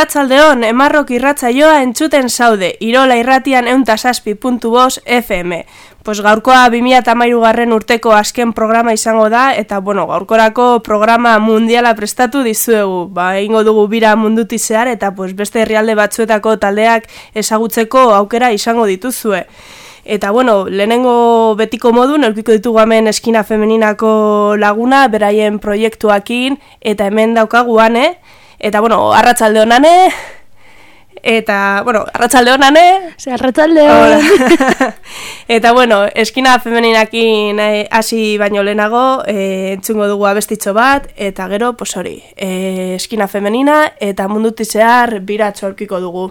Arratzaldeon, emarrok irratzaioa entzuten zaude, irola irratian euntasazpi puntu FM. Pues gaurkoa 2008 garren urteko azken programa izango da, eta bueno, gaurkorako programa mundiala prestatu dizuegu. Ba, ingo dugu bira mundutizear, eta pues, beste herrialde batzuetako taldeak ezagutzeko aukera izango dituzue. Eta bueno, lehenengo betiko modu, neukiko ditugu hemen eskina femeninako laguna, beraien proiektuakin, eta hemen daukaguan, eh? Eta, bueno, arratzalde honane, eta, bueno, arratzalde honane. Ze, arratzalde eta, bueno, eskina femeninakin eh, hasi baino lehenago, e, entzungo dugu abestitxo bat, eta gero, pues hori, e, eskina femenina, eta mundutizear biratxo aurkiko dugu.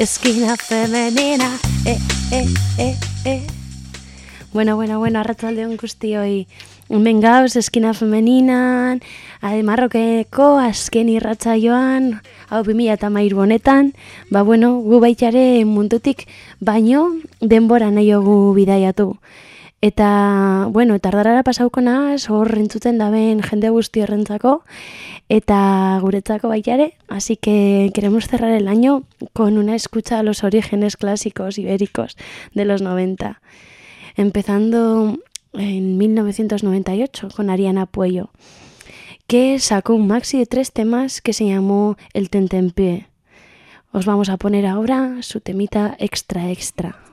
Esquina femenina, eh, eh, eh, eh. Bueno, bueno, bueno, arratzalde hon guztioi. Hemen gauz, eskina femeninan, ade marrokeko azken irratza joan, hau bimila eta mairu honetan, ba bueno, gu baitare mundutik baino denbora nahi gu bidaiatu. Eta, bueno, eta ardarara pasauko naz, hor rentzuten daben jende guzti horrentzako, eta guretzako baitare, así que queremos cerrar el año con una escucha a los orígenes clásicos ibéricos de los 90, empezando en 1998 con Ariana Puello, que sacó un maxi de tres temas que se llamó El Tentempié. Os vamos a poner ahora su temita extra extra.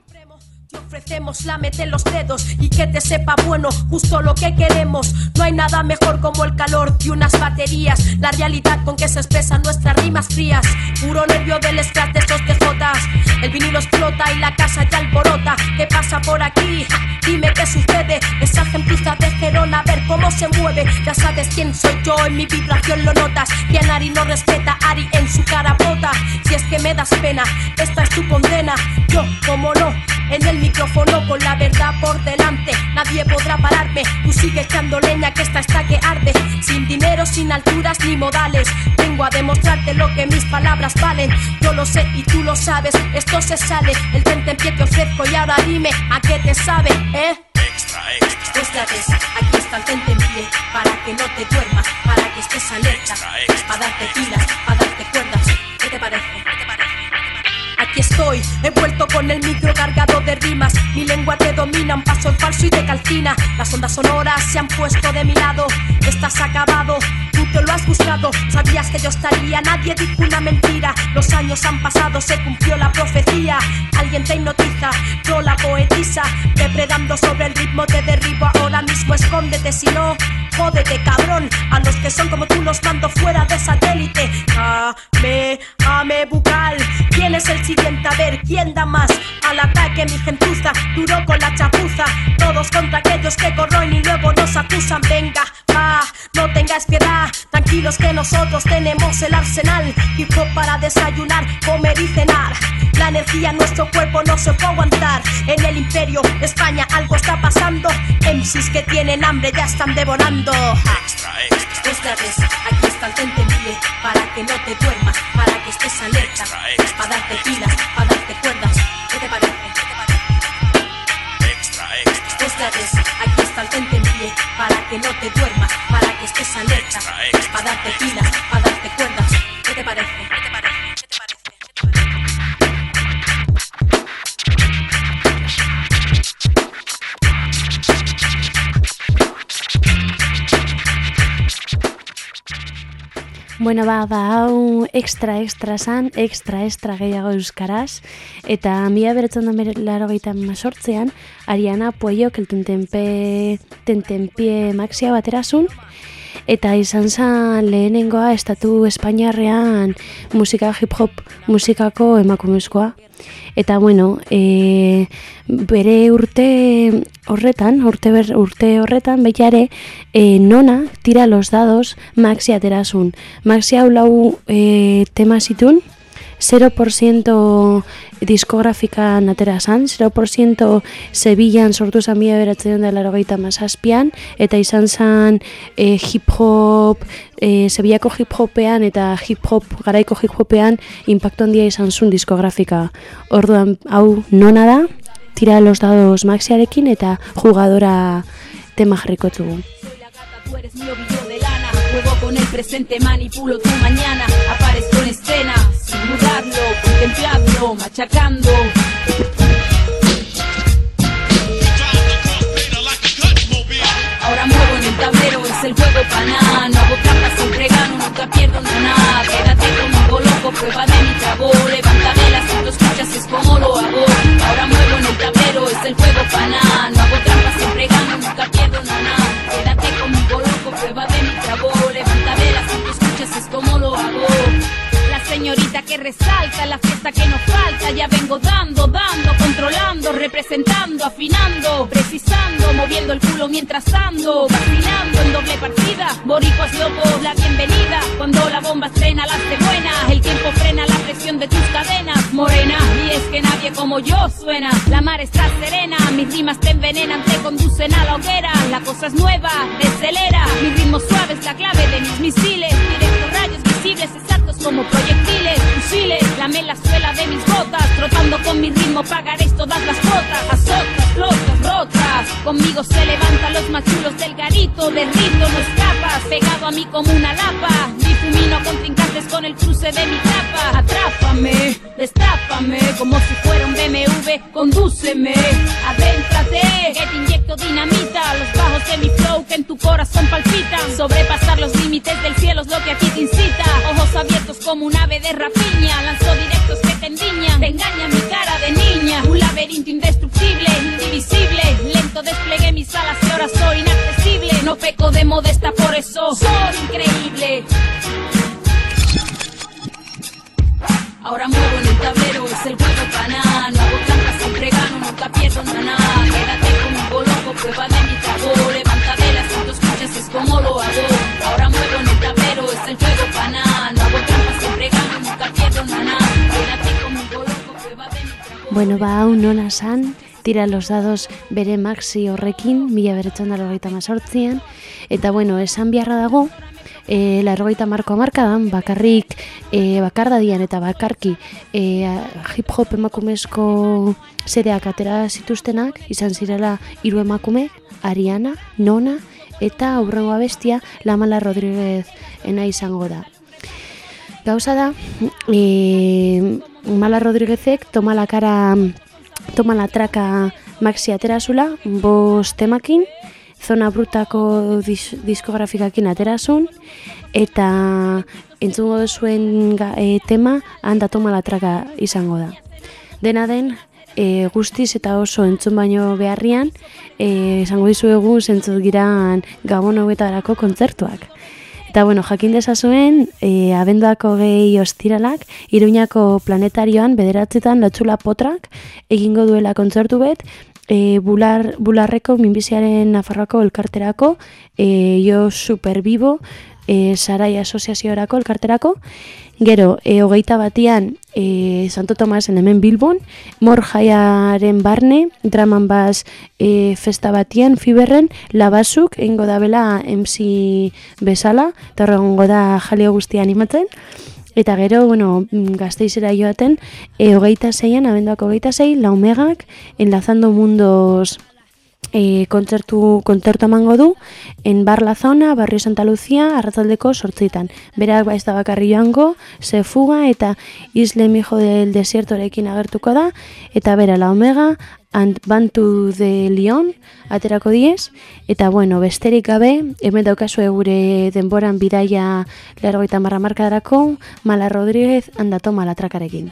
Te ofrecemos la mete en los dedos y que te sepa bueno, justo lo que queremos. No hay nada mejor como el calor que unas baterías. La realidad con que se expresan nuestras rimas frías. Puro nervio del scratch de estos TJs. El vinilo explota y la casa ya alborota. ¿Qué pasa por aquí? dime qué sucede. Esa gentuza de Gerona, a ver cómo se mueve. Ya sabes quién soy yo, en mi vibración lo notas. Quien Ari no respeta, Ari en su cara bota. Si es que me das pena, esta es tu condena. Yo, como no, en el micrófono con la verdad por delante. Nadie podrá pararme. Tú sigue echando leña que esta está que arde. sin dinero, sin alturas ni modales. Vengo a demostrarte lo que mis palabras valen. Yo lo sé y tú lo sabes, esto se sale. El frente en pie te ofrezco y ahora dime a qué te sabe, ¿eh? Extra, extra. Otra vez, aquí está el frente en pie, para que no te duermas, para que estés alerta, para darte pilas, para darte cuerdas. ¿Qué te parece? ¿Qué te parece? Aquí estoy, envuelto con el micro cargado de rimas. Mi lengua te domina, un paso en falso y te calcina. Las ondas sonoras se han puesto de mi lado. Estás acabado, tú te lo has buscado. Sabías que yo estaría, nadie dijo una mentira. Los años han pasado, se cumplió la profecía. Alguien te hipnotiza, yo la poetiza. Depredando sobre el ritmo, te derribo ahora mismo. Escóndete, si no, jódete, cabrón. A los que son como tú los mando fuera de satélite. Ame, ame bucal. ¿Quién es el siguiente? A ver, ¿quién da más? Al ataque, mi gentuza, duro con la chapuza. Todos contra aquellos que corroen y luego nos acusan. Venga, va, no tengas piedad. Tranquilos que nosotros tenemos el arsenal. Hip hop para desayunar, comer y cenar. La energía en nuestro cuerpo no se puede aguantar. En el imperio, España, algo está pasando. MCs que tienen hambre ya están devorando. Extra, extra. Esta vez, aquí está el tente en pie. Para que no te duermas, para que estés alerta. Para darte pilas, para darte cuerdas. ¿Qué te parece? ¿Qué te parece? Extra, extra. Esta vez, aquí que no te duermas, para que estés alerta. Para darte pilas, Bueno, ba, ba, hau extra extra san, extra extra gehiago euskaraz, eta mila beretzen da laro sortzean, Ariana Pueyok el tentempe, tentenpie maxia baterazun, eta izan zen lehenengoa estatu Espainiarrean musika hip-hop musikako emakumezkoa. Eta bueno, e, bere urte horretan, urte, ber, urte horretan, baita ere, e, nona tira los dados maxi aterasun. Maxi hau lau e, tema zitun, 0% diskografikan atera zan, 0% Sevillan sortu zan mila beratzen da larogeita mazazpian, eta izan zan e, hip-hop, e, Sevillako hip-hopean eta hip-hop, garaiko hip-hopean, impacto handia izan zun diskografika. Orduan, hau nona da, tira los dados maxiarekin eta jugadora tema jarriko dugu. Juego con el presente, manipulo tu mañana. Aparezco en escena, sin dudarlo, contemplarlo, machacando. Ahora muevo en el tablero, es el juego pana. No hago trampas, siempre gano, nunca pierdo nada. Quédate conmigo, loco, prueba de mi trago. Levántame las si lo escuchas, es como lo hago. Ahora muevo en el tablero, es el juego pana. No hago trampas, siempre gano, nunca pierdo nada. Representando, afinando, precisando, moviendo el culo mientras ando, vacilando en doble partida, boricuas locos, la bienvenida, cuando la bomba estrena la hace buena, el tiempo frena la presión de tus cadenas, morena, y es que nadie como yo suena, la mar está serena, mis rimas te envenenan, te conducen a la hoguera, la cosa es nueva, acelera, mi ritmo suave es la clave de mis misiles, directos rayos visibles, exactos como proyectiles, fusiles, lame la suela de mis botas, trotando con mi ritmo pagaréis todas las cuotas, azotas, flotas, rotas, conmigo se levantan los machulos del garito, de rito no escapas, pegado a mí como una lapa, difumino contrincantes con el cruce de mi tapa, atrápame, destrápame, como si fuera un BMW, condúceme, adéntrate, que te inyecto dinamita, los bajos de mi flow que en tu corazón palpitan, sobrepasar los límites del cielo es lo que aquí te incita, ojos abiertos como un ave de rapiña, lanzo directos que te endiñan, te engaña mi cara de niña, un laberinto indestructible, indivisible, lento desplegué mis alas y ahora soy inaccesible, no peco de modesta por eso, soy increíble. Ahora muevo en el tablero, es el juego pana, no hago trampas, siempre gano, nunca pierdo nada, quédate conmigo loco, prueba de mi trago, levanta velas, si escuchas es como lo hago, ahora muevo en el tablero, es el juego pana, no hago trampas, siempre gano, nunca pierdo nada, quédate conmigo loco, prueba de mi trago. Bueno, ba, hau nona san, tira los dados bere maxi horrekin, mila beretzen dara hogeita mazortzian, Eta bueno, esan beharra dago, e, largoita marko amarkadan, bakarrik, e, bakardadian eta bakarki e, hip-hop emakumezko zereak atera zituztenak, izan zirela hiru emakume, Ariana, Nona, eta aurrengo bestia Lamala Rodríguez ena izango da. Gauza da, e, Mala Rodríguezek toma la cara, toma la traka maxi aterazula, bost temakin, zona brutako diskografikakin aterasun, eta entzungo zuen e, tema handa toma la traka izango da. Dena den, e, guztiz eta oso entzun baino beharrian, e, esango dizuegu zentzut giran gabon hogetarako kontzertuak. Eta bueno, jakin dezazuen, e, abenduako gehi ostiralak, iruñako planetarioan bederatzetan latxula potrak egingo duela kontzertu bet, e, bular, bularreko minbiziaren nafarroako elkarterako, e, jo superbibo, e, sarai asoziaziorako elkarterako, Gero, e, hogeita batian, e, Santo Tomasen hemen Bilbon, mor jaiaren barne, draman baz e, festa batian, fiberren, labasuk, ingo da bela MC bezala, eta horrengo da jalio guztia animatzen. Eta gero, bueno, gazteizera joaten, e, hogeita zeian, abenduak hogeita zei, laumegak, enlazando mundos e, kontzertu, kontzertu emango du en Bar La Zona, Barrio Santa Lucia, arratzaldeko sortzitan. Berak ba ez da bakarri joango, ze fuga eta Isle Mijo del Desiertorekin agertuko da, eta bera La Omega, and Bantu de Lyon, aterako diez, eta bueno, besterik gabe, hemen daukazu gure denboran bidaia lergoita marra markadarako, Mala Rodríguez, handato malatrakarekin.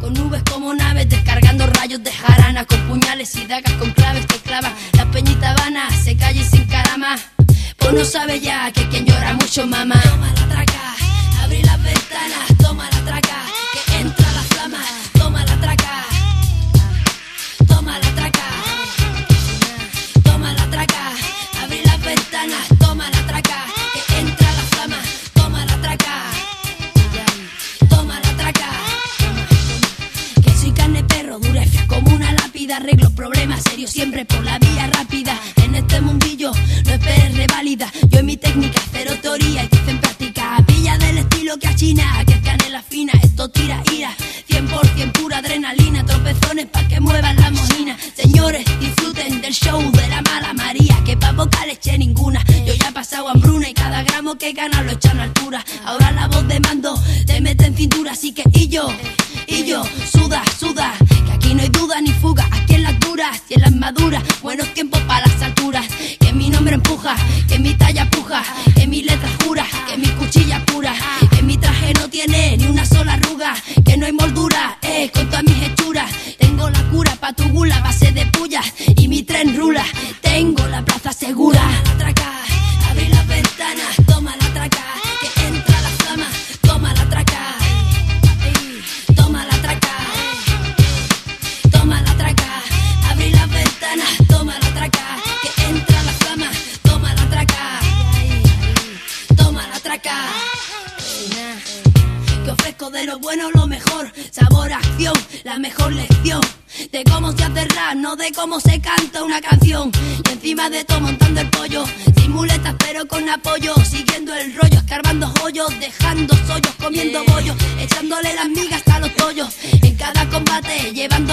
Con nubes como naves descargando rayos de jarana Con puñales y dagas con claves que clavan. La peñita vana se calle sin carama Pues no sabe ya que quien llora mucho mama Toma la traca, abrí las ventanas Toma la traca, siempre por la vía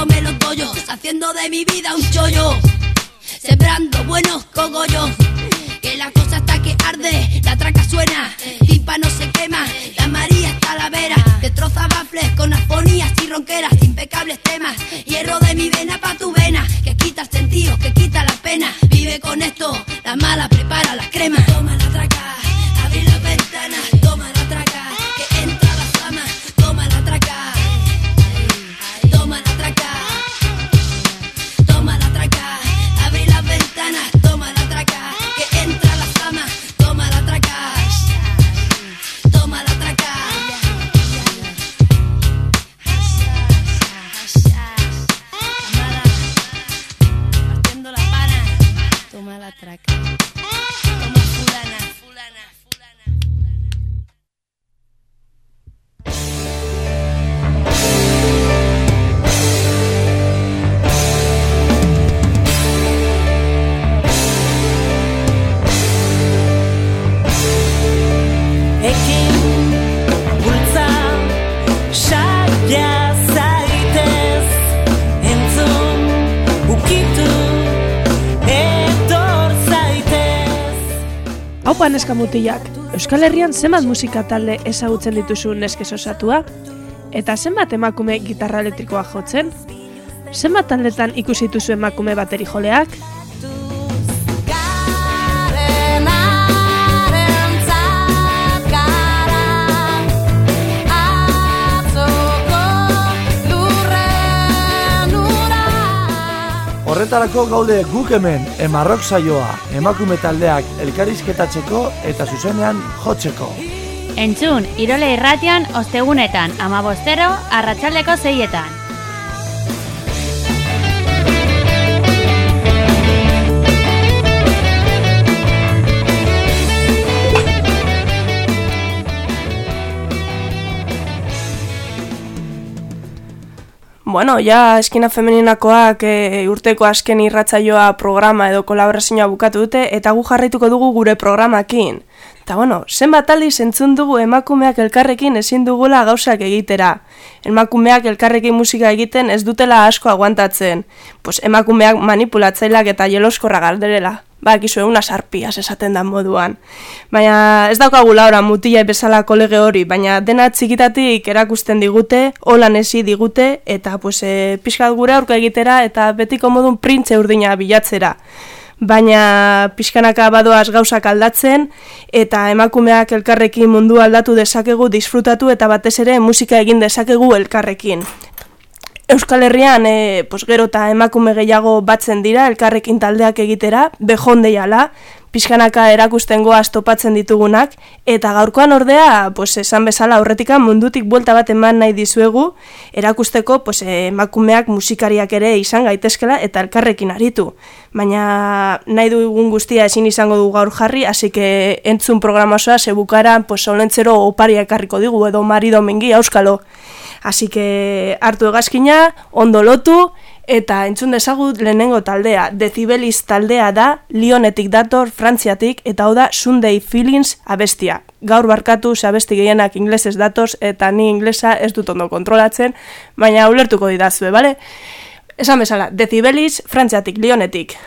llevándome los tollos, haciendo de mi vida un chollo. Sembrando buenos cogollos. Que la cosa está que arde, la traca suena, pipa no se quema, la María está a la vera, destroza bafles con afonías y ronqueras, impecables temas, hierro de mi vena pa' tu vena, que quita el sentido, que quita la pena, vive con esto, la mala prepara las cremas, toma mutilak, Euskal Herrian zenbat musika talde ezagutzen dituzu neske osatua? Eta zenbat emakume gitarra elektrikoa jotzen? Zenbat taldetan ikusi dituzu emakume bateri joleak? Horretarako gaude guk hemen emarrok saioa, emakume taldeak elkarizketatzeko eta zuzenean jotzeko. Entzun, irole irratian, ostegunetan, amabostero, arratsaldeko zeietan. Bueno, ja eskina femeninakoak e, urteko asken irratzaioa programa edo kolaborazioa bukatu dute eta gu jarraituko dugu gure programakin. Eta bueno, zenbat aldiz entzun dugu emakumeak elkarrekin ezin dugula gauzak egitera. Emakumeak elkarrekin musika egiten ez dutela asko aguantatzen. Pues emakumeak manipulatzaileak eta jeloskorra galderela ba, egizu egun asarpiaz esaten da moduan. Baina ez daukagu laura mutila bezala kolege hori, baina dena txikitatik erakusten digute, holan ezi digute, eta pues, e, pixkat gure aurka egitera, eta betiko modun printze urdina bilatzera. Baina pixkanaka badoaz gauzak aldatzen, eta emakumeak elkarrekin mundu aldatu dezakegu, disfrutatu, eta batez ere musika egin dezakegu elkarrekin. Euskal Herrian e, pues, gero eta emakume gehiago batzen dira, elkarrekin taldeak egitera, behondeiala, pixkanaka erakusten goaz topatzen ditugunak, eta gaurkoan ordea, pues, esan bezala horretika mundutik buelta bat eman nahi dizuegu, erakusteko pues, emakumeak musikariak ere izan gaitezkela eta elkarrekin aritu. Baina nahi dugun guztia ezin izango du gaur jarri, hasi que entzun programazoa zebukara pues, olentzero opariak harriko digu, edo marido mengi, auskalo. Así que hartu egazkina, ondo lotu, eta entzun dezagut lehenengo taldea. Decibeliz taldea da, Lionetik dator, Frantziatik, eta hau da Sunday Feelings abestia. Gaur barkatu, abesti gehienak inglesez datos, eta ni inglesa ez dut ondo kontrolatzen, baina ulertuko didazue, bale? Esan bezala, Decibeliz, Frantziatik, Lionetik.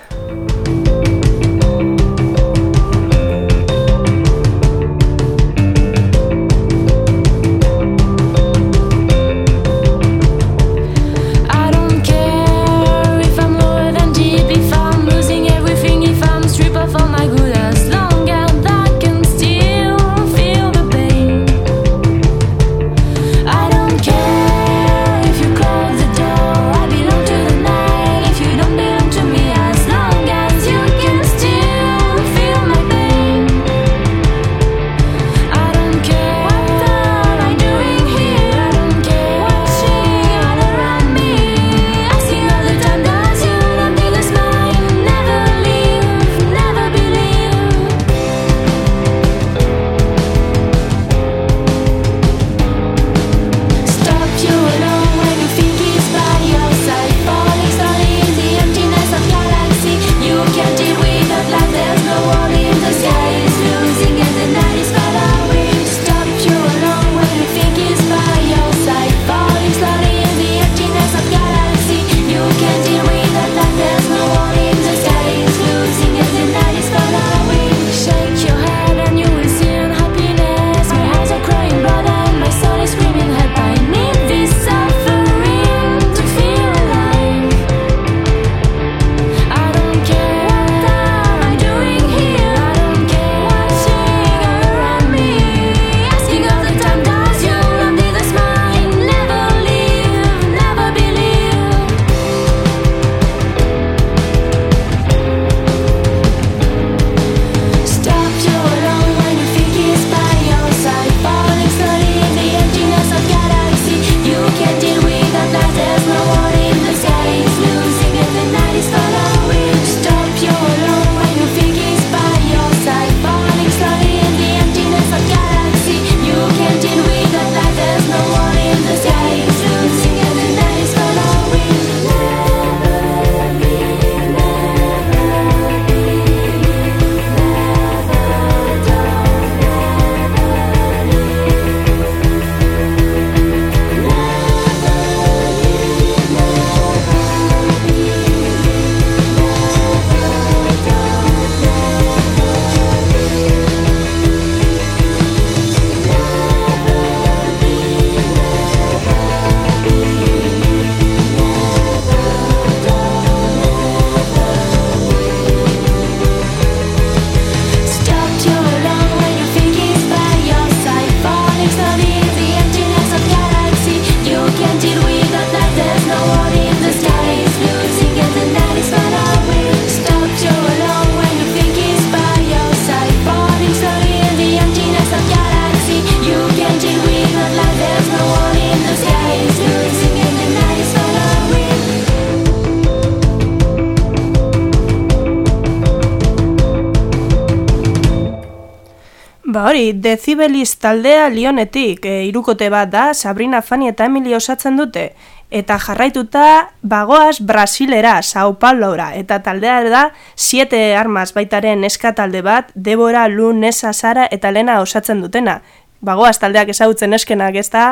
Decibeliz taldea Lionetik, e, irukote bat da, Sabrina Fani eta Emily osatzen dute. Eta jarraituta, bagoaz Brasilera, Sao Paulora. Eta taldea da, siete armaz baitaren eska talde bat, Debora, Lu, Nesa, Sara eta Lena osatzen dutena. Bagoaz taldeak ezagutzen eskenak ez da.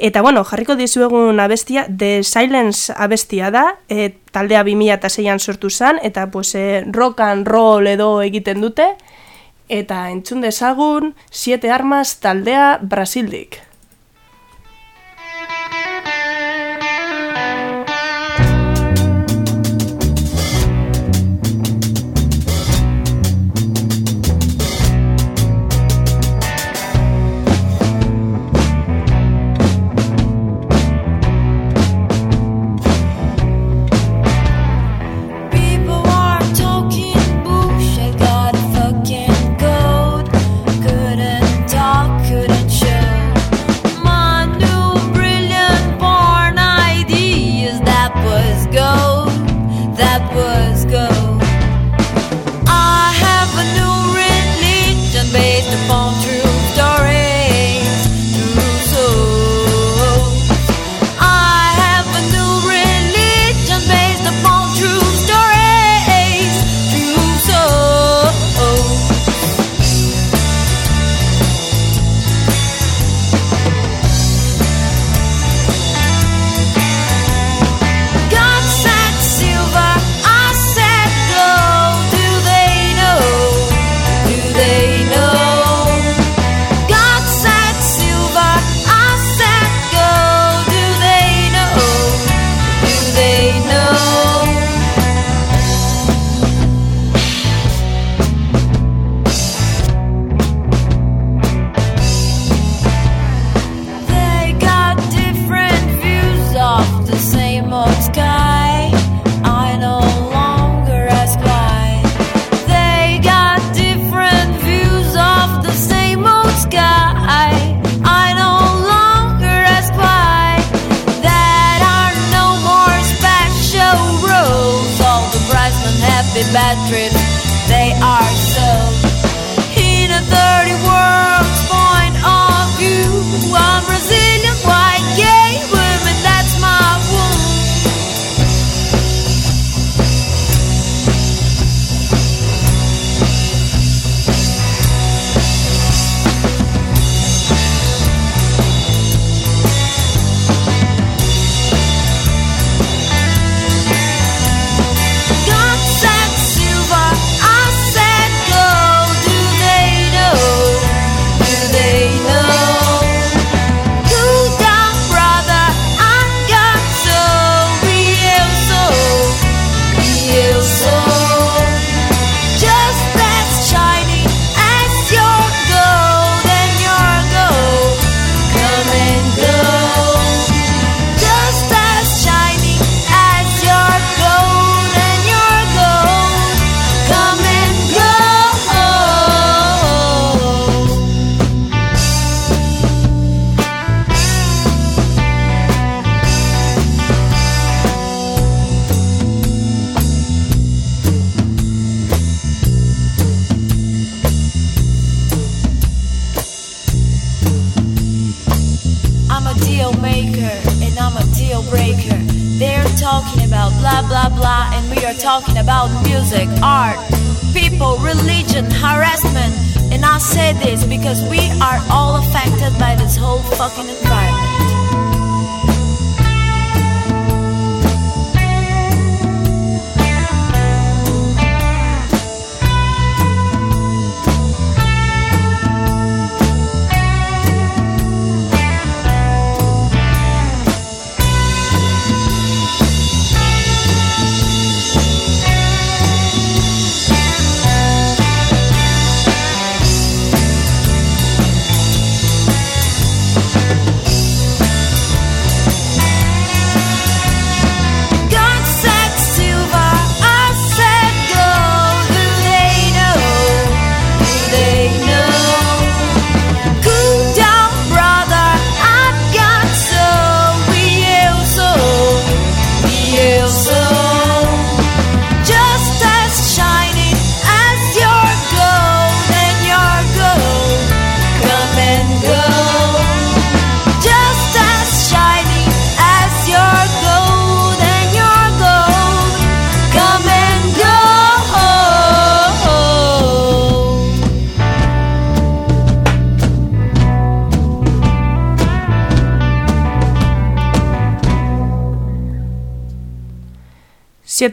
Eta bueno, jarriko dizuegun abestia, The Silence abestia da, e, taldea 2006an sortu zen, eta pues, e, rock and roll edo egiten dute, eta entzun dezagun siete armas taldea Brasildik.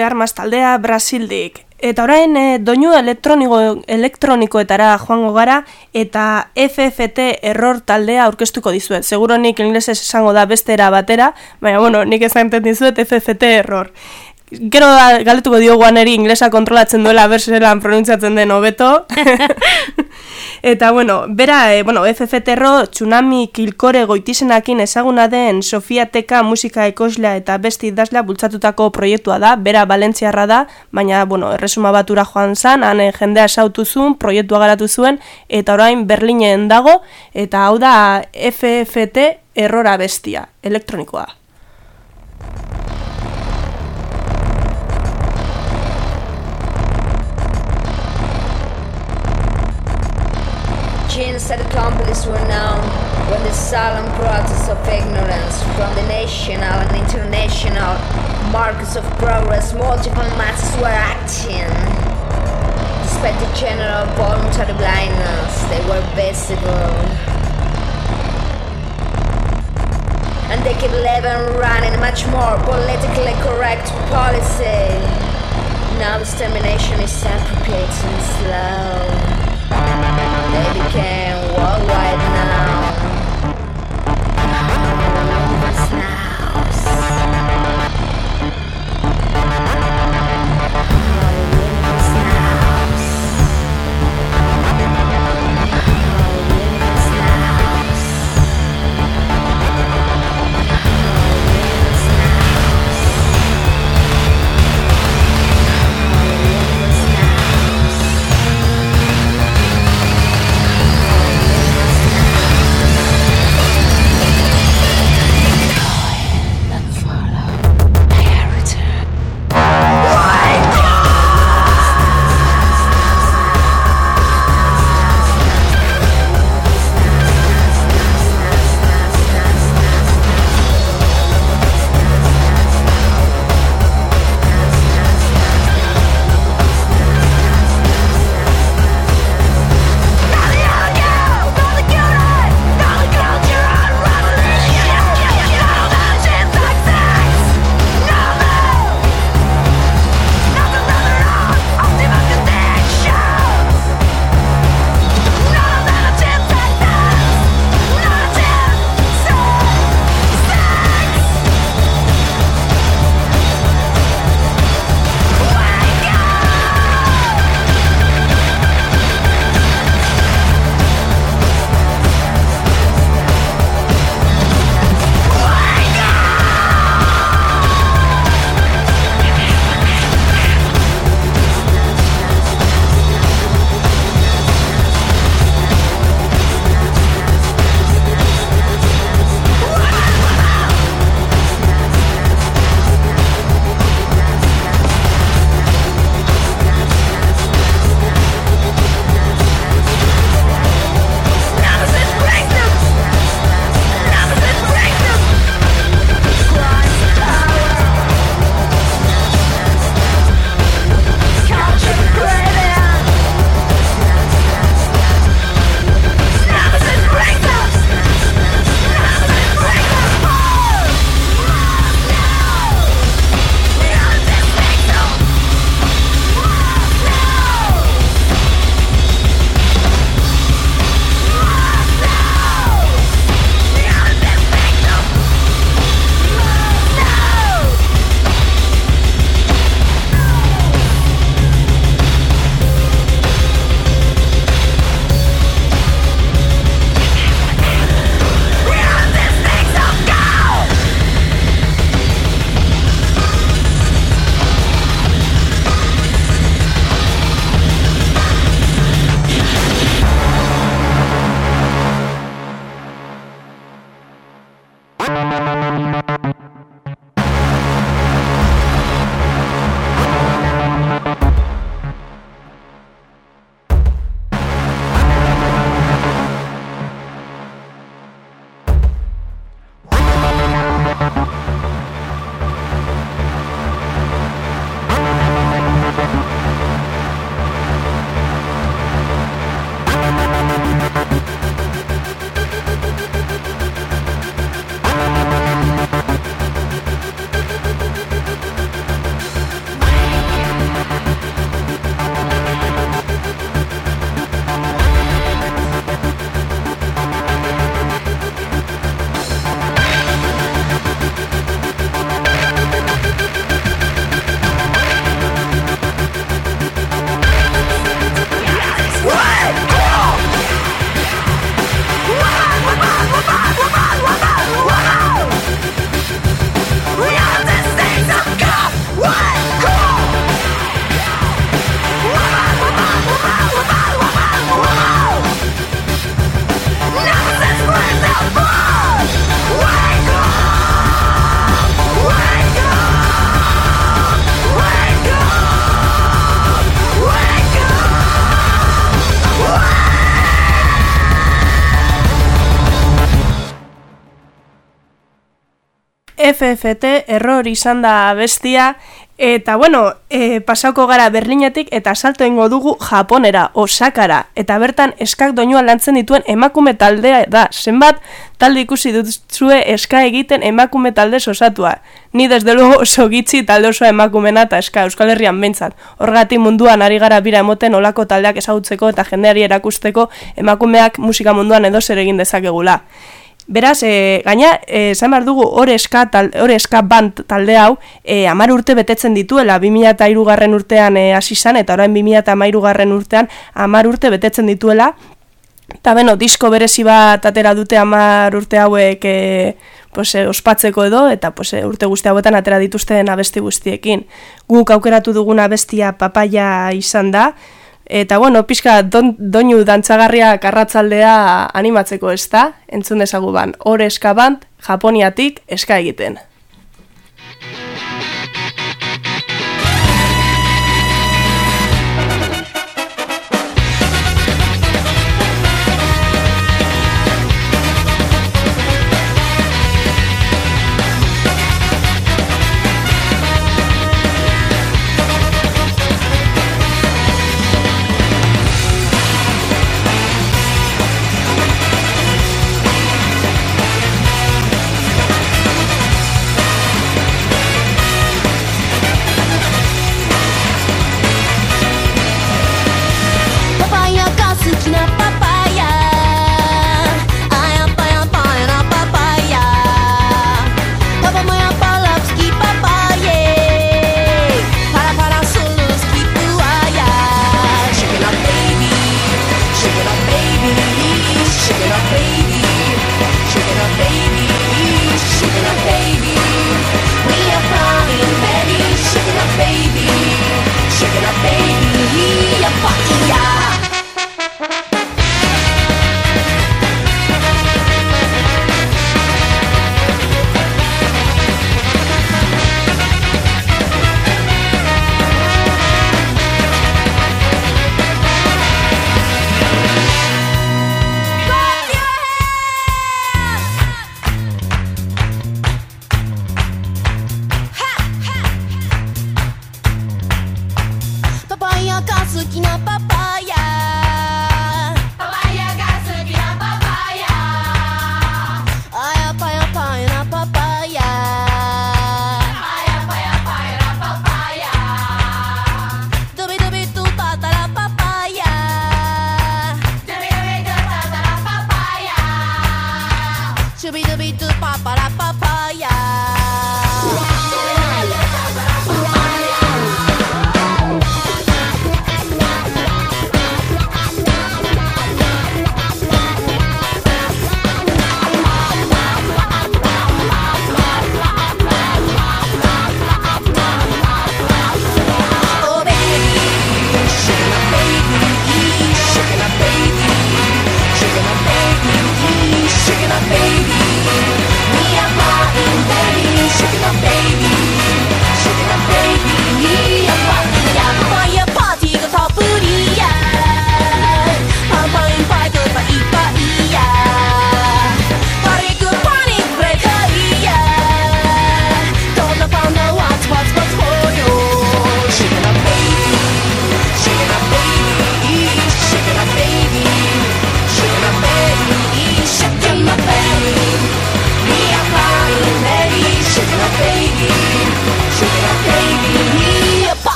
Siete Armas taldea Brasildik. Eta orain e, doinu elektroniko, elektronikoetara joango gara eta FFT error taldea aurkeztuko dizuet. Seguro nik inglesez esango da bestera batera, baina bueno, nik ezain dizuet FFT error. Gero galetuko dio guaneri inglesa kontrolatzen duela berselan pronuntziatzen den hobeto. Eta bueno, bera, e, bueno, FFTRO tsunami kilkore goitizenakin ezaguna den Sofia Teka musika ekoslea eta besti idazlea bultzatutako proiektua da, bera Valentziarra da, baina, bueno, erresuma batura joan zan, han jendea sautu zuen, proiektua garatu zuen, eta orain Berlinen dago, eta hau da FFT errora bestia, elektronikoa. Jeans said accomplices were known when the solemn protest of ignorance from the national and international markers of progress multiple masses were acting. Despite the general voluntary blindness, they were visible. And they keep living running much more politically correct policy. Now extermination is appropriate and baby can walk right now. FFT error izan da bestia, eta bueno, e, pasauko gara Berlinetik eta salto ingo dugu Japonera, Osakara, eta bertan eskak doinua lantzen dituen emakume taldea da, zenbat talde ikusi dutzue eska egiten emakume talde osatua. Ni desde luego oso gitzi talde osoa emakumena eta eska Euskal Herrian bentsat. Horgati munduan ari gara bira emoten olako taldeak ezagutzeko eta jendeari erakusteko emakumeak musika munduan edo zer egin dezakegula. Beraz, e, gaina, e, esan behar dugu, hor eska, tal, eska band talde hau, e, amar urte betetzen dituela, 2002 garren urtean e, asizan, eta orain 2002 garren urtean, amar urte betetzen dituela, eta beno, disko berezi bat atera dute amar urte hauek e, pues, ospatzeko edo, eta pues, urte guzti hauetan atera dituzten abesti guztiekin. Guk aukeratu duguna abestia papaia izan da, Eta bueno, pixka don, doinu dantzagarria karratzaldea animatzeko ez da, entzun dezagu ban, hor eskabant, Japoniatik eska egiten.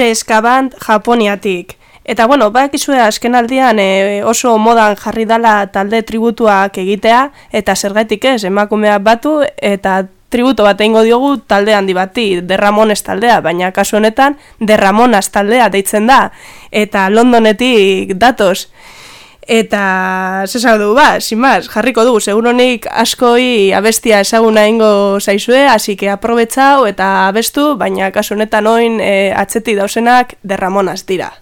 Ore eskabant Japoniatik. Eta bueno, bak izue azken aldian e, oso modan jarri dala talde tributuak egitea, eta zergaitik ez, emakumea batu, eta tributo bat egingo diogu talde handi bati, derramonez taldea, baina kasu honetan derramonaz taldea deitzen da, eta Londonetik datoz. Eta, zesau du, ba, sin más, jarriko dugu, segun honik askoi abestia ezaguna ingo zaizue, hasi que aprobetsau eta abestu, baina kasu honetan oin e, atzeti dausenak derramonaz dira.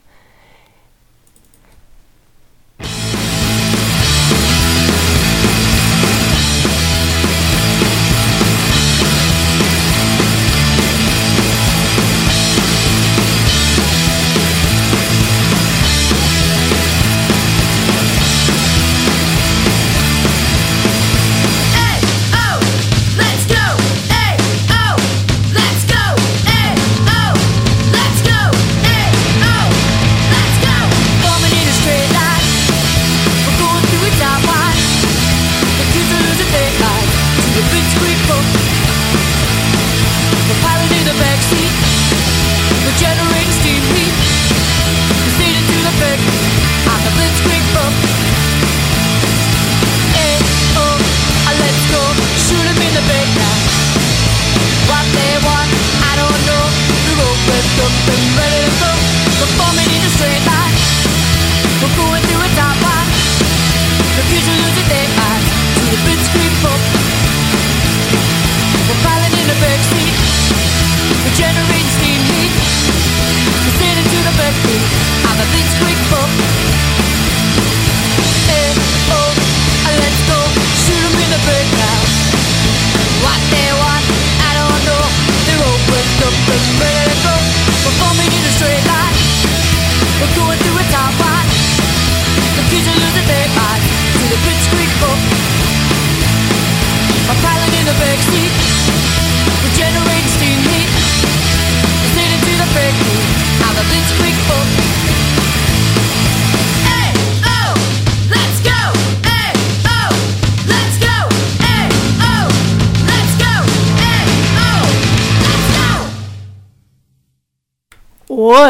do it.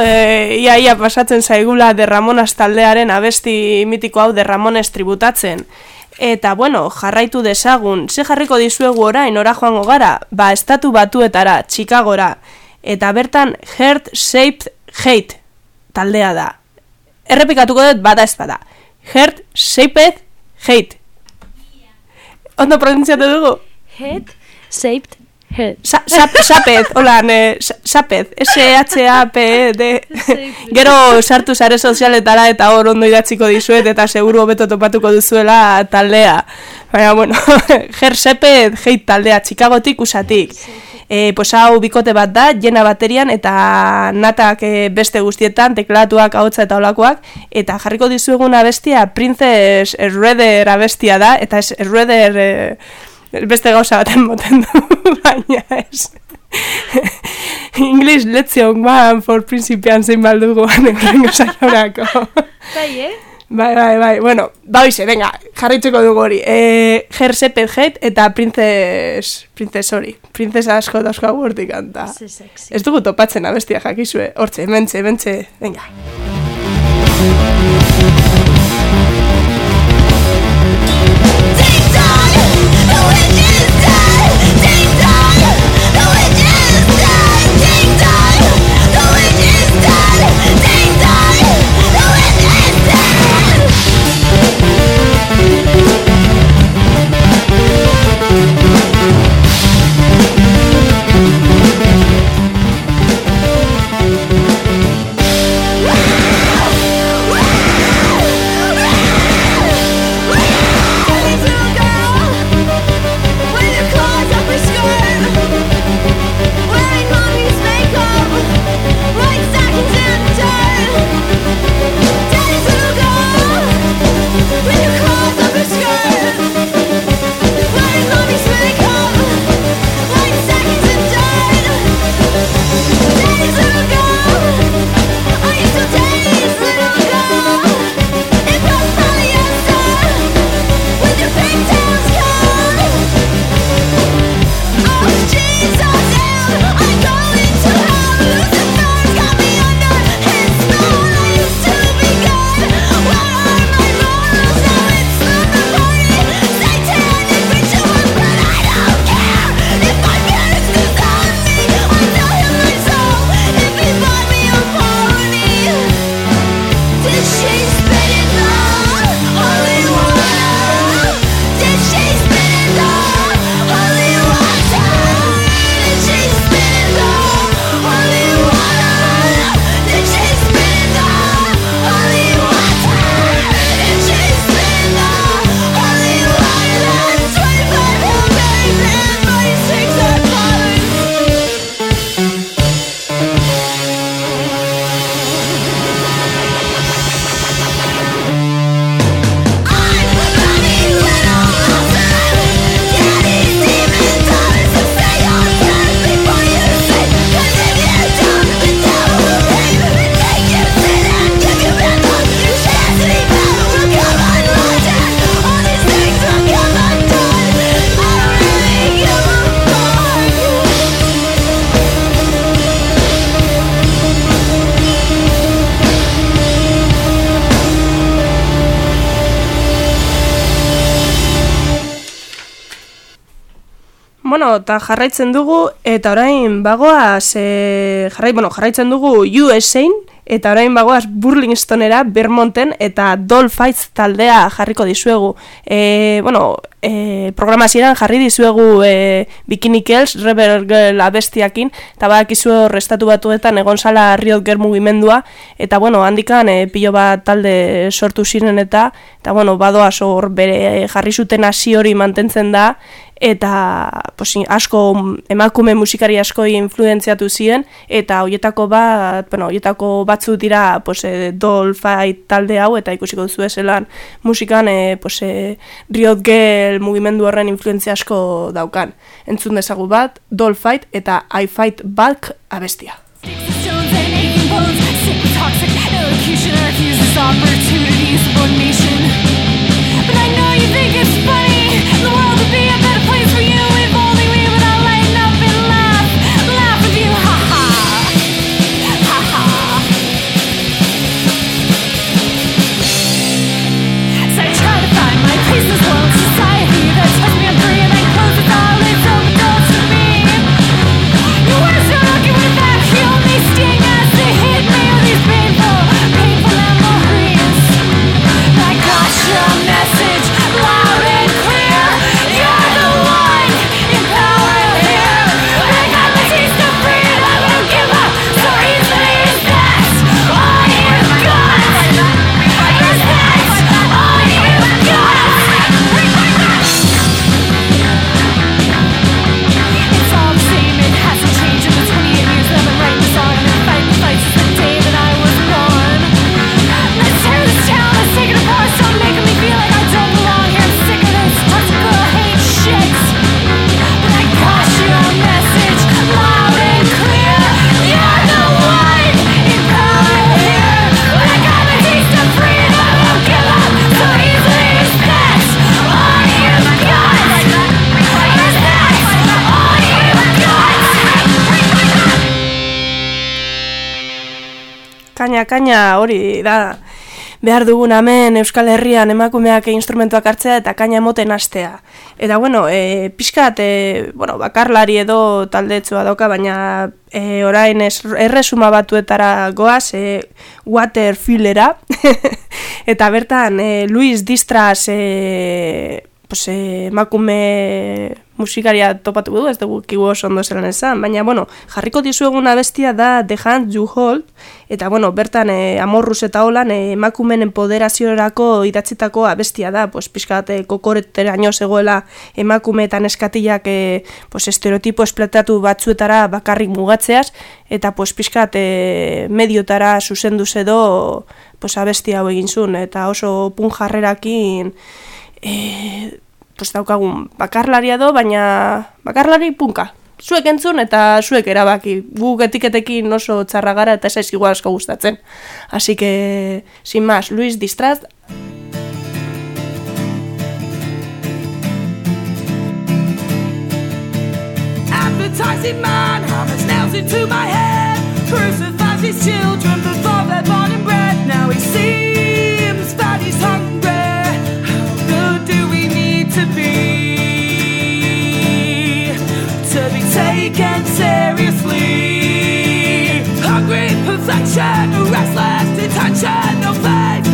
Ia ia pasatzen zaigula de Ramonas taldearen abesti mitiko hau de Ramones tributatzen. Eta bueno, jarraitu dezagun, ze jarriko dizuegu orain ora joango gara, ba estatu batuetara, Chicagora, eta bertan Heart Shaped Hate taldea da. Errepikatuko dut bada ez bada. Heart Shaped Hate. Ondo pronuntziatu dugu? Heart Shaped Sapez, hola, sapez, S-H-A-P-E-D Gero sartu zare sozialetara eta hor ondo idatziko dizuet eta seguru hobeto topatuko duzuela taldea. Baina, bueno, ger sepez, heit taldea, txikagotik usatik. E, Pues hau bikote bat da, jena baterian eta natak e, beste guztietan, teklatuak, ahotsa eta olakoak Eta jarriko dizueguna bestia, Princess Redder abestia da, eta es Redder... E, beste gauza baten moten du, baina ez. English lezion one for principian zein baldugu anegrengo saiorako. Bai, eh? Bai, bai, bai, bueno, ba hoize, venga, jarritzeko dugu hori. E, Ger eta Princess, Princess hori, Princess asko dauzko agurtik kanta. Ez dugu topatzen abestia jakizue, hortze, mentze, mentze, venga. Eta jarraitzen dugu, eta orain bagoa, ze, jarrai, bueno, jarraitzen dugu USA eta orain bagoaz Burlingstonera, Vermonten, eta Doll Fights taldea jarriko dizuegu. E, bueno, e, programazieran jarri dizuegu e, Bikini Girls, Rebel Girl abestiakin, eta badak izu restatu batuetan egon zala Riot Girl mugimendua, eta bueno, handikan e, pilo bat talde sortu ziren eta, eta bueno, badoa hor bere jarri zuten hasi hori mantentzen da, eta pues, asko emakume musikari asko influenziatu ziren eta hoietako bat, bueno, hoietako batzu dira pues, e, Doll Fight talde hau eta ikusiko duzu eselan musikan e, pues, e, Riot Girl mugimendu horren influenzia asko daukan. Entzun dezagu bat, Doll Fight eta I Fight Back abestia. opportunities for nation But I know you think it's funny The world would be a kaina, hori da behar dugun hemen Euskal Herrian emakumeak instrumentuak hartzea eta kaina moten astea. Eta bueno, e, pixkat, e, bueno, bakarlari edo taldetzua doka, baina e, orain erresuma batuetara goaz, e, waterfillera, eta bertan e, Luis Distras e, pues, e, emakume musikaria topatu du, ez dugu kigu oso ondo zelan esan, baina, bueno, jarriko dizueguna bestia da The Hand You Hold, eta, bueno, bertan e, amorruz eta holan e, emakumen empoderazioerako idatzitako abestia da, pues, pixkat, e, kokoretera zegoela emakume eta neskatillak e, pues, estereotipo esplatatu batzuetara bakarrik mugatzeaz, eta, pues, pixkat, e, mediotara zuzendu edo pues, abestia hau egin zuen, eta oso pun jarrerakin, e, pues daukagun bakarlaria do, baina bakarlari punka. Zuek entzun eta zuek erabaki. Gu etiketekin oso txarra gara eta esaiz igual asko gustatzen. Así que, sin más, Luis Distraz. Advertising man hammers nails into my head Crucifies his children before they're born and bred Now he seems to be to be taken seriously. Hungry perfection, restless detention, no faith,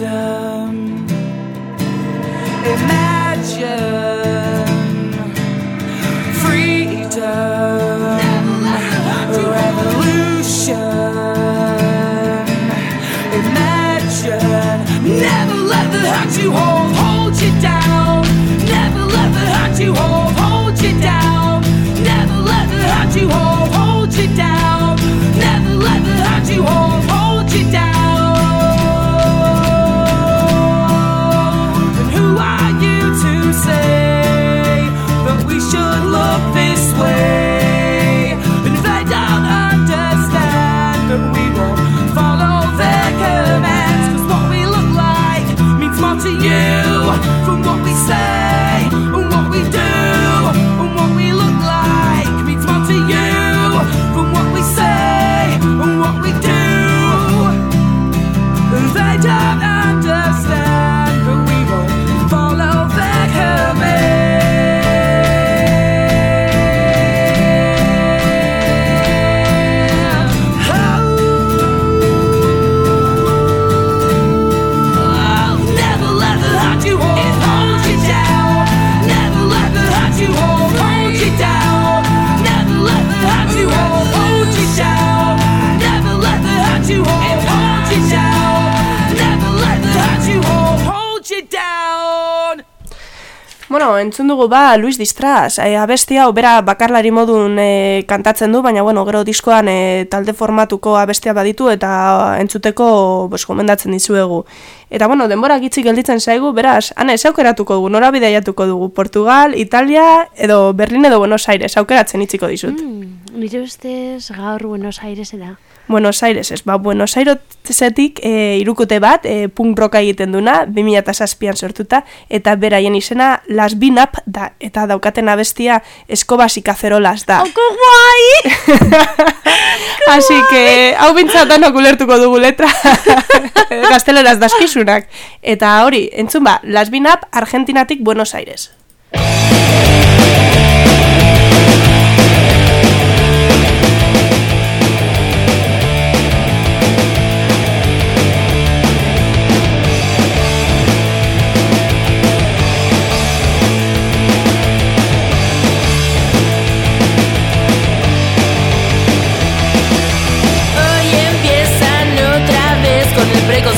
freedom. Imagine freedom, revolution. Imagine never let that hurt you hold. Bueno, entzun dugu ba Luis Distras, e, abesti hau bera bakarlari modun e, kantatzen du, baina bueno, gero diskoan e, talde formatuko abestia baditu eta entzuteko bos, gomendatzen dizuegu. Eta bueno, denbora gitzik gelditzen zaigu, beraz, ane, aukeratuko dugu, nora bideiatuko dugu, Portugal, Italia, edo Berlin edo Buenos Aires, aukeratzen itziko dizut. Mm, nire ustez gaur Buenos Aires da. Buenos Aires, ez, ba, Buenos Airesetik e, irukute bat, e, punk roka egiten duna, 2007an sortuta, eta beraien izena Las Binap da, eta daukaten abestia Eskobas y Cacerolas da. Oko guai! Así que, hau bintzatan okulertuko dugu letra, gazteleraz daskizunak. Eta hori, entzun ba, Las Binap Argentinatik Buenos Aires. Con el preconcepto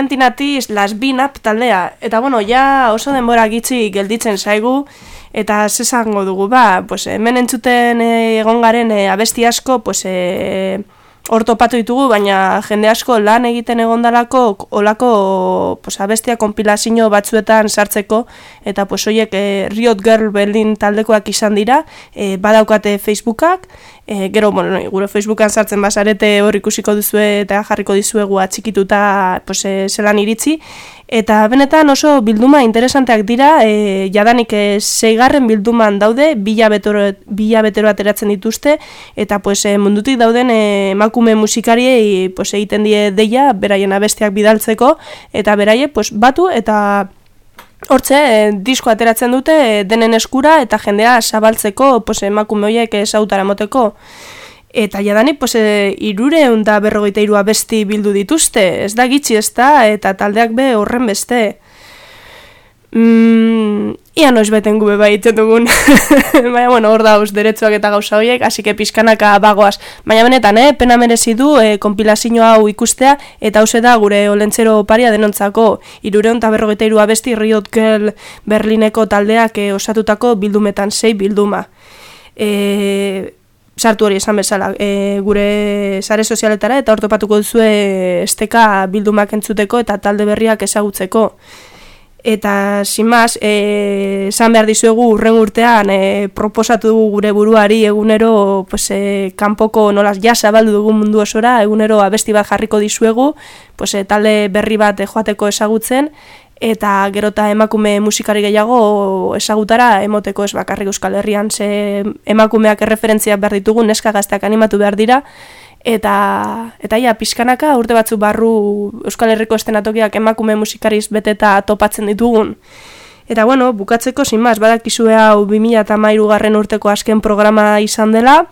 Argentinatis Las Binap taldea. Eta bueno, ja oso denbora gitzi gelditzen zaigu, eta zesango dugu, ba, pues, hemen entzuten eh, egon garen eh, abesti asko, pues, eh, hor topatu ditugu, baina jende asko lan egiten egondalako olako pues, abestia konpilazio batzuetan sartzeko, eta pues, oiek eh, Riot Girl Berlin taldekoak izan dira, eh, badaukate Facebookak, e, gero, bueno, gure Facebookan sartzen basarete hor ikusiko duzue eta jarriko dizuegu atxikituta pues, e, zelan iritzi. Eta benetan oso bilduma interesanteak dira, e, jadanik e, zeigarren bilduman daude, bila betero, bila betero ateratzen dituzte, eta pues, e, mundutik dauden emakume musikariei pues, egiten die deia, beraien abestiak bidaltzeko, eta beraie pues, batu eta Hortze, e, disko ateratzen dute e, denen eskura eta jendea zabaltzeko pues, emakume horiek ezautara moteko. Eta jadanik, pues, e, irureun da berrogeita irua besti bildu dituzte, ez da gitxi ez da, eta taldeak be horren beste. Mm, ia noiz beten gube bai dugun. baina, bueno, hor dauz, deretzuak eta gauza horiek, hasi que pizkanaka bagoaz. Baina benetan, eh, pena merezi du eh, kompilazio hau ikustea, eta hause da gure olentzero paria denontzako irureon eta berrogeita irua besti Riot Girl Berlineko taldeak eh, osatutako bildumetan sei bilduma. E, sartu hori esan bezala, e, gure sare sozialetara eta ortopatuko duzue esteka bildumak entzuteko eta talde berriak ezagutzeko. Eta, sin más, e, esan behar dizuegu urren urtean e, proposatu dugu gure buruari egunero pues, e, kanpoko nolaz ja zabaldu dugu mundu osora, egunero abesti bat jarriko dizuegu, pues, e, talde berri bat joateko ezagutzen, eta gerota emakume musikari gehiago ezagutara emoteko ez bakarrik Euskal Herrian, ze emakumeak erreferentziak behar ditugu, neska gazteak animatu behar dira, eta eta ja pizkanaka urte batzu barru Euskal Herriko estenatokiak emakume musikariz beteta topatzen ditugun. Eta bueno, bukatzeko sin más, badakizue hau 2013 garren urteko azken programa izan dela.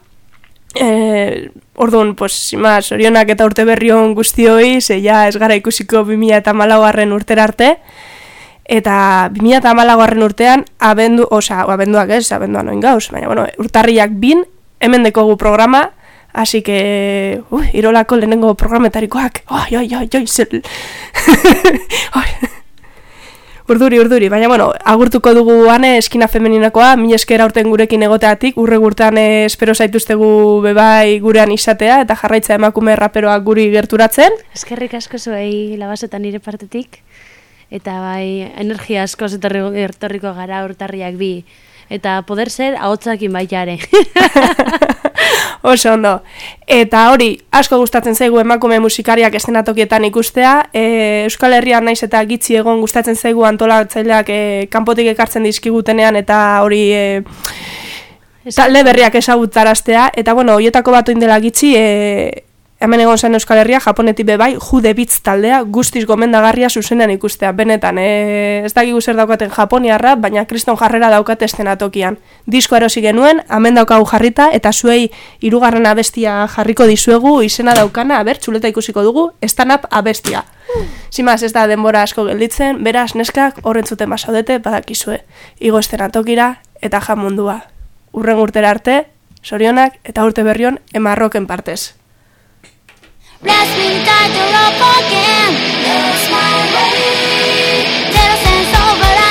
Eh, orduan, pues sin más, orionak eta urte berrion guztioi, ze ja ez gara ikusiko 2014 garren urtera arte. Eta 2014 garren urtean abendu, osea, abenduak ez, abenduan oin gauz, baina bueno, urtarriak bin hemen dekogu programa Así que, uy, irolako lehenengo programetarikoak. Oi, oi, oi, oi, zel. urduri, urduri. Baina, bueno, agurtuko dugu ane eskina femeninakoa, mi eskera urten gurekin egoteatik, urre gurtan espero zaituztegu bebai gurean izatea, eta jarraitza emakume raperoak guri gerturatzen. Eskerrik asko zuei labasetan nire partetik, eta bai, energia asko etorriko gara urtarriak bi, eta poder ser ahotsakin baitare. Oso ondo. Eta hori, asko gustatzen zaigu emakume musikariak estenatokietan ikustea. E, Euskal Herrian naiz eta gitzi egon gustatzen zaigu antolatzaileak e, kanpotik ekartzen dizkigutenean eta hori e, talde berriak ezagutaraztea. Eta bueno, hoietako bat indela gitzi, e, hemen egon zen Euskal Herria, Japonetik bebai, jude bitz taldea, guztiz gomendagarria zuzenean ikustea. Benetan, e, ez dakigu zer daukaten Japoniarra, baina kriston jarrera daukate estenatokian. Disko erosi genuen, hemen daukagu jarrita, eta zuei hirugarren abestia jarriko dizuegu, izena daukana, aber, txuleta ikusiko dugu, estanap abestia. Simaz, ez da denbora asko gelditzen, beraz, neskak, horren zuten basaudete, badakizue. Igo estenatokira, eta jamundua. Urren urtera arte, sorionak, eta urte berrion, emarroken partez. Bless me, to love again. Lose my way. Little sense over